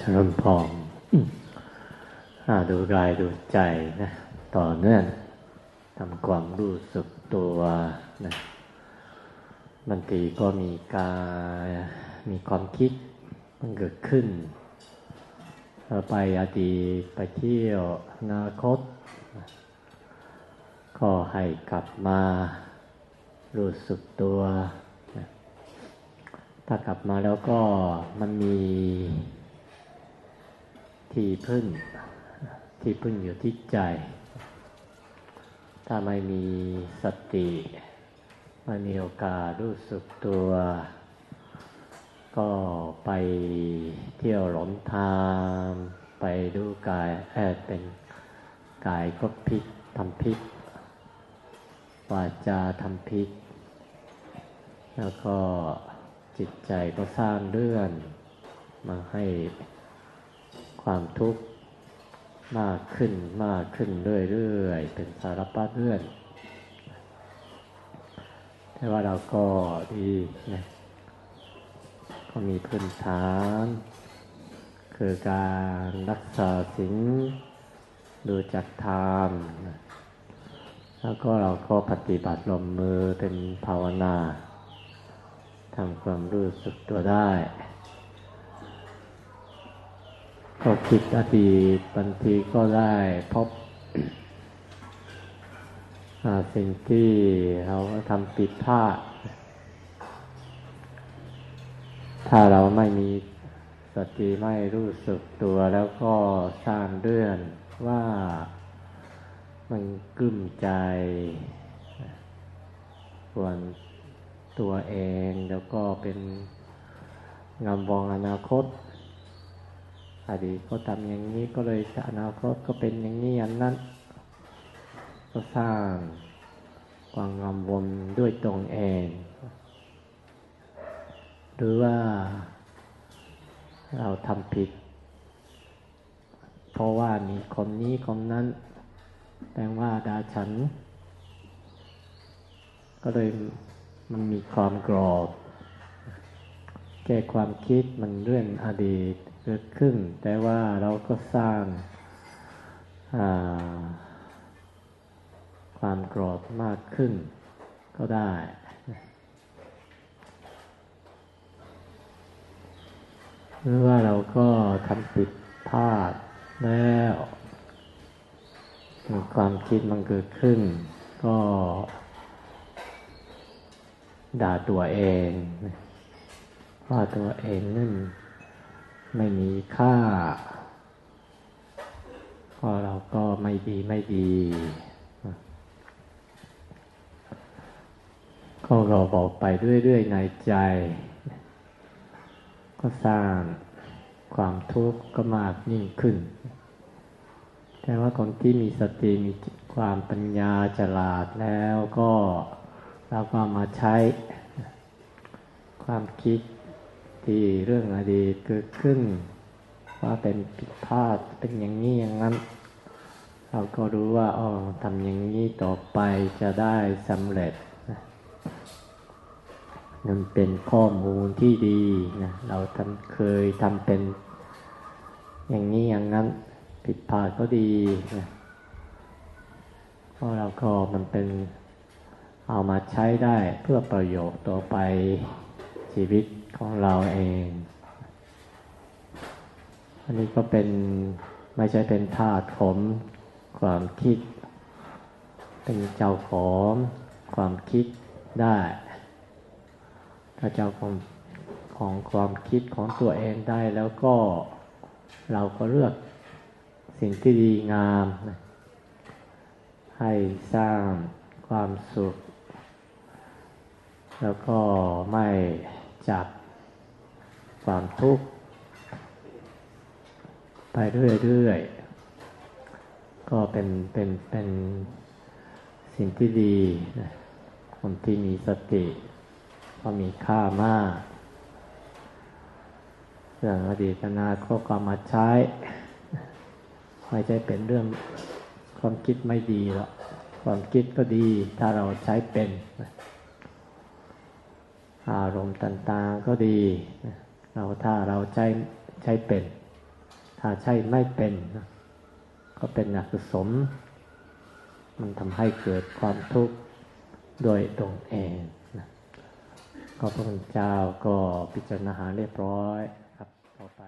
ชลมพองดูกายดูใจนะ ต่อเนื่องทำความรู้สึกตัวนะบางทีก็มีกายมีความคิดมันเกิดขึ้น ไปอดีตไปเที่ยวอนาคต ก็ให้กลับมารู้สึกตัว ถ้ากลับมาแล้วก็มันมีที่พึ่ง ที่พึ่งอยู่ที่ใจ ถ้าไม่มีสติ ไม่มีโอกาสรู้สึกตัว ก็ไปเที่ยวหลงทาง ไปดูกายแอบเป็นกายก็พิษทำพิษวาจาทำพิษแล้วก็ จิตใจก็สร้างเรื่องมาให้ความทุกข์มากขึ้นมากขึ้นเรื่อยๆเป็นสารพัดเรื่องแต่ว่าเราก็ดีนะก็มีพื้นฐาน คือการรักษาสิ่งดูจักทานแล้วก็เราก็ปฏิบัติลมมือเป็นภาวนา ทำความรู้สึกตัวได้ก็คิดอดีตบางทีก็ได้พบสิ่งที่เราทำผิดพลาด ถ้าเราไม่มีสติไม่รู้สึกตัวแล้วก็สร้างเรื่องว่ามันกึ้มใจส่วน ตัวเอง แล้วก็เป็นงามวองอนาคต อดีตก็ทำอย่างนี้ก็เลยอนาคตก็เป็นอย่างนี้อย่างนั้น ก็สร้างความงำวนด้วยตรงเอง หรือว่าเราทำผิด เพราะว่ามีคนนี้คนนั้นแปลว่าดาฉัน ก็เลย มันมีความกรอบ แก้ความคิดมันเรื่องอดีตเกิดขึ้น แต่ว่าเราก็สร้างความโกรธมากขึ้นก็ได้หรือว่าเราก็ทำผิดพลาดแล้วความคิดมันเกิดขึ้น ก็ ด่าตัวเองว่าตัวเองนั่นไม่มีค่า ก็เราก็ไม่ดีไม่ดี ก็เราบอกไปเรื่อยๆในใจ ก็สร้างความทุกข์ก็มากยิ่งขึ้น แต่ว่าคนที่มีสติมีความปัญญาฉลาดแล้วก็ เราก็มาใช้ความคิดที่เรื่องอดีตเกิดขึ้น ว่าเป็นผิดพลาดเป็นอย่างนี้อย่างนั้น เราก็รู้ว่าอ๋อทำอย่างนี้ต่อไปจะได้สำเร็จนั่นเป็นข้อมูลที่ดีนะเราทำเคยทำเป็นอย่างนี้อย่างนั้นผิดพลาดก็ดีนะเพราะเราก็มันเป็น เอามาใช้ได้เพื่อประโยชน์ต่อไปชีวิตของเราเอง อันนี้ก็เป็นไม่ใช่เป็นธาตุผมความคิด เป็นเจ้าของความคิดได้ ถ้าเจ้าของของความคิดของตัวเองได้แล้วก็เราก็เลือกสิ่งที่ดีงาม ให้สร้างความสุข แล้วก็ไม่จับความทุกข์ไปเรื่อยๆ ก็เป็นเป็นเป็นสิ่งที่ดีนะคนที่มีสติ ก็มีค่ามากเรื่องอดีตนาก็ก็มาใช้ ไม่ใช่เป็นเรื่องความคิดไม่ดีหรอกความคิดก็ดีถ้าเราใช้เป็น อารมณ์ต่างๆก็ดี เราถ้าเราใช้ใช้เป็น ถ้าใช้ไม่เป็น ก็เป็นอกุศลมันทำให้เกิดความทุกข์โดยตรงเองนะก็พระพุทธเจ้าก็พิจารณาเรียบร้อยครับต่อไป